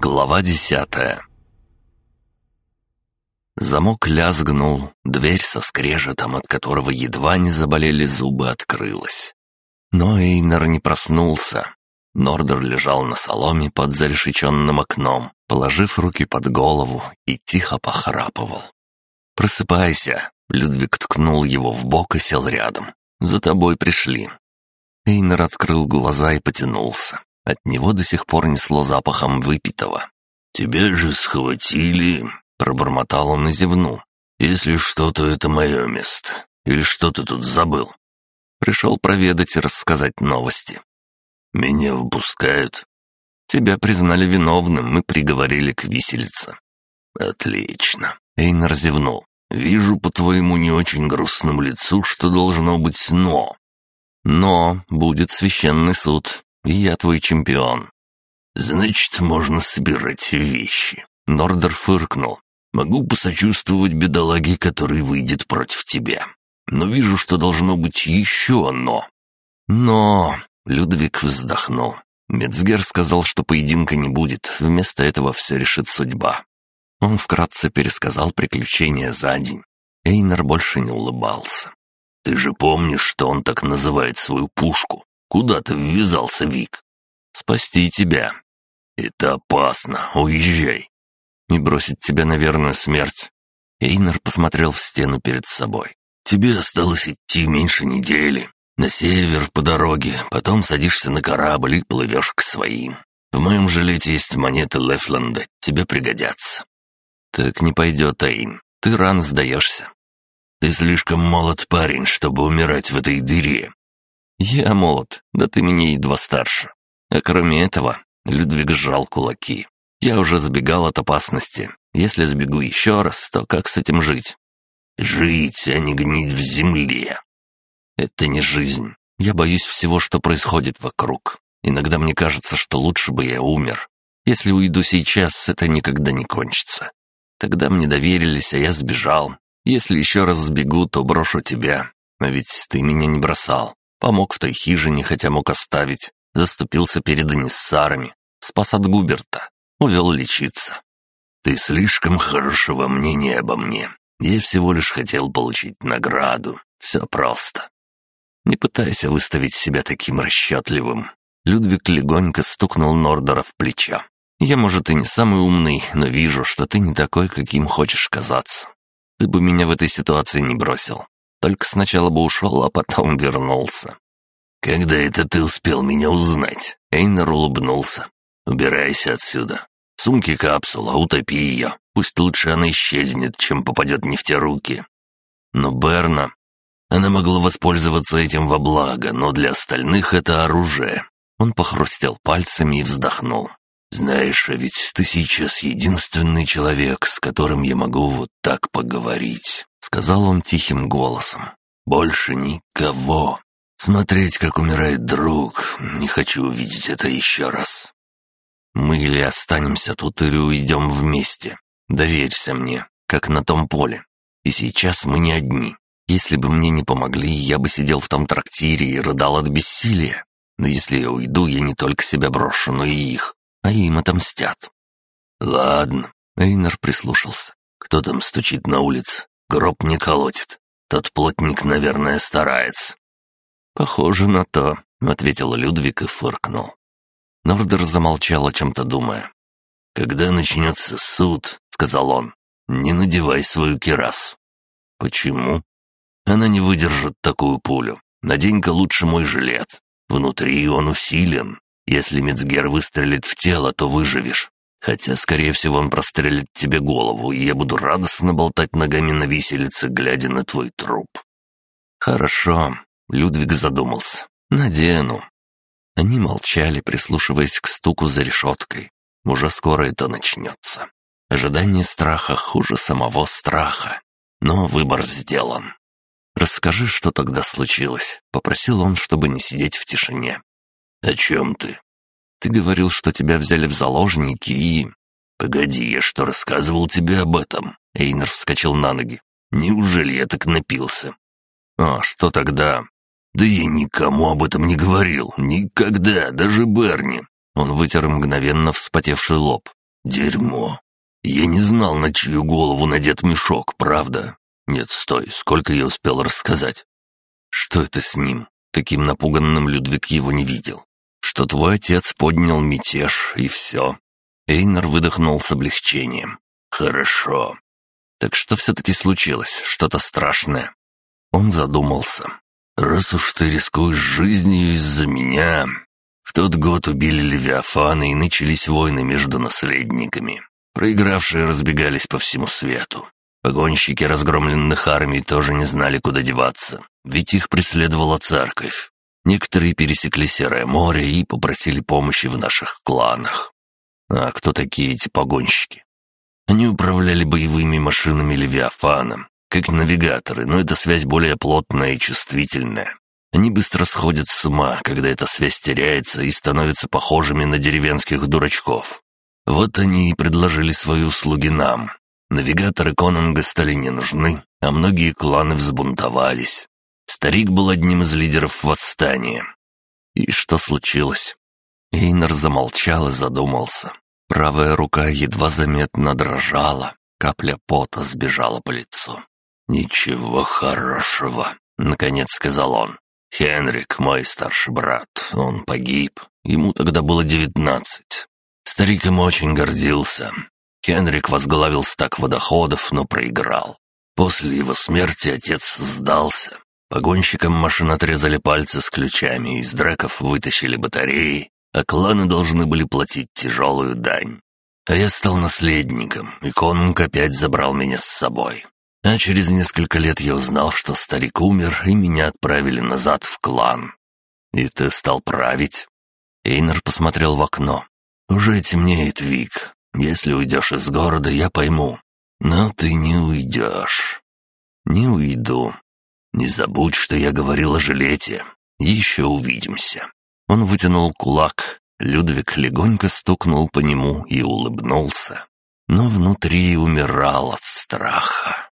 Глава десятая Замок лязгнул, дверь со скрежетом, от которого едва не заболели зубы, открылась. Но Эйнер не проснулся. Нордер лежал на соломе под зарешеченным окном, положив руки под голову и тихо похрапывал. «Просыпайся!» — Людвиг ткнул его в бок и сел рядом. «За тобой пришли». Эйнер открыл глаза и потянулся. От него до сих пор несло запахом выпитого. «Тебя же схватили!» — пробормотал он и зевнул. «Если что, то это мое место. Или что ты тут забыл?» Пришел проведать и рассказать новости. «Меня впускают?» «Тебя признали виновным и приговорили к виселице». «Отлично». Эйнар зевнул. «Вижу по твоему не очень грустному лицу, что должно быть «но». «Но будет священный суд, и я твой чемпион». «Значит, можно собирать вещи». Нордер фыркнул. «Могу посочувствовать бедолаге, который выйдет против тебя. Но вижу, что должно быть еще «но». «Но...» — Людвиг вздохнул. Мецгер сказал, что поединка не будет, вместо этого все решит судьба. Он вкратце пересказал приключения за день. Эйнер больше не улыбался. «Ты же помнишь, что он так называет свою пушку? Куда ты ввязался, Вик?» «Спасти тебя». «Это опасно. Уезжай». «Не бросить тебя на верную смерть». Эйнер посмотрел в стену перед собой. «Тебе осталось идти меньше недели. На север по дороге, потом садишься на корабль и плывешь к своим. В моем жилете есть монеты Лефленда, тебе пригодятся». «Так не пойдет, Эйн. Ты рано сдаешься». «Ты слишком молод парень, чтобы умирать в этой дыре. «Я молод, да ты меня едва старше. А кроме этого...» — Людвиг сжал кулаки. «Я уже сбегал от опасности. Если сбегу еще раз, то как с этим жить?» «Жить, а не гнить в земле». «Это не жизнь. Я боюсь всего, что происходит вокруг. Иногда мне кажется, что лучше бы я умер. Если уйду сейчас, это никогда не кончится. Тогда мне доверились, а я сбежал. Если еще раз сбегу, то брошу тебя. А ведь ты меня не бросал. Помог в той хижине, хотя мог оставить. Заступился перед аниссарами. Спас от Губерта. Увел лечиться. «Ты слишком хорошего мнения обо мне. Я всего лишь хотел получить награду. Все просто». «Не пытайся выставить себя таким расчетливым». Людвиг легонько стукнул Нордера в плечо. «Я, может, и не самый умный, но вижу, что ты не такой, каким хочешь казаться. Ты бы меня в этой ситуации не бросил. Только сначала бы ушел, а потом вернулся. «Когда это ты успел меня узнать?» Эйнер улыбнулся. «Убирайся отсюда. Сумки капсула, утопи ее. Пусть лучше она исчезнет, чем попадет не в те руки». Но Берна... Она могла воспользоваться этим во благо, но для остальных это оружие. Он похрустел пальцами и вздохнул. «Знаешь, а ведь ты сейчас единственный человек, с которым я могу вот так поговорить» сказал он тихим голосом. «Больше никого. Смотреть, как умирает друг, не хочу увидеть это еще раз. Мы или останемся тут, или уйдем вместе. Доверься мне, как на том поле. И сейчас мы не одни. Если бы мне не помогли, я бы сидел в том трактире и рыдал от бессилия. Но если я уйду, я не только себя брошу, но и их, а им отомстят». «Ладно», — Эйнер прислушался. «Кто там стучит на улице?» Гроб не колотит. Тот плотник, наверное, старается». «Похоже на то», — ответил Людвиг и фыркнул. Нордер замолчал, о чем-то думая. «Когда начнется суд», — сказал он, — «не надевай свою кирасу». «Почему?» «Она не выдержит такую пулю. Надень-ка лучше мой жилет. Внутри он усилен. Если Мецгер выстрелит в тело, то выживешь. Хотя, скорее всего, он прострелит тебе голову, и я буду радостно болтать ногами на виселице, глядя на твой труп». «Хорошо», — Людвиг задумался. «Надену». Они молчали, прислушиваясь к стуку за решеткой. Уже скоро это начнется. Ожидание страха хуже самого страха. Но выбор сделан. «Расскажи, что тогда случилось», — попросил он, чтобы не сидеть в тишине. «О чем ты?» Ты говорил, что тебя взяли в заложники и...» «Погоди, я что, рассказывал тебе об этом?» Эйнер вскочил на ноги. «Неужели я так напился?» «А что тогда?» «Да я никому об этом не говорил. Никогда, даже Берни». Он вытер мгновенно вспотевший лоб. Дерьмо. Я не знал, на чью голову надет мешок, правда? Нет, стой, сколько я успел рассказать? Что это с ним? Таким напуганным Людвиг его не видел. Что твой отец поднял мятеж, и все. Эйнер выдохнул с облегчением. «Хорошо. Так что все-таки случилось? Что-то страшное?» Он задумался. «Раз уж ты рискуешь жизнью из-за меня...» В тот год убили Левиафана и начались войны между наследниками. Проигравшие разбегались по всему свету. Погонщики разгромленных армий тоже не знали, куда деваться, ведь их преследовала церковь. Некоторые пересекли Серое море и попросили помощи в наших кланах. А кто такие эти погонщики? Они управляли боевыми машинами Левиафаном, как навигаторы, но эта связь более плотная и чувствительная. Они быстро сходят с ума, когда эта связь теряется и становятся похожими на деревенских дурачков. Вот они и предложили свои услуги нам. Навигаторы Конанга стали не нужны, а многие кланы взбунтовались. Старик был одним из лидеров восстания. И что случилось? Эйнер замолчал и задумался. Правая рука едва заметно дрожала, капля пота сбежала по лицу. «Ничего хорошего», — наконец сказал он. «Хенрик, мой старший брат, он погиб. Ему тогда было девятнадцать. Старик им очень гордился. Хенрик возглавил стак водоходов, но проиграл. После его смерти отец сдался. Погонщикам машин отрезали пальцы с ключами, из дреков вытащили батареи, а кланы должны были платить тяжелую дань. А я стал наследником, и конунг опять забрал меня с собой. А через несколько лет я узнал, что старик умер, и меня отправили назад в клан. И ты стал править?» Эйнер посмотрел в окно. «Уже темнеет, Вик. Если уйдешь из города, я пойму. Но ты не уйдешь». «Не уйду. Не забудь, что я говорил о жилете. Еще увидимся». Он вытянул кулак. Людвиг легонько стукнул по нему и улыбнулся. Но внутри умирал от страха.